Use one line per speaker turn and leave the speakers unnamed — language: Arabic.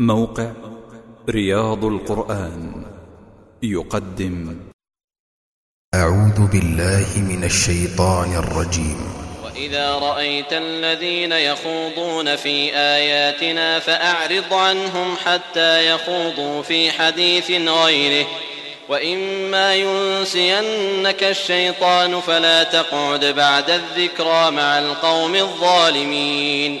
موقع رياض القرآن يقدم.
أعوذ بالله من الشيطان الرجيم.
وإذا رأيت الذين يخوضون في آياتنا فأعرض عنهم حتى يخوضوا في حديث غيره. وإما ينسينك الشيطان فلا تقعد بعد الذكرى مع القوم الظالمين.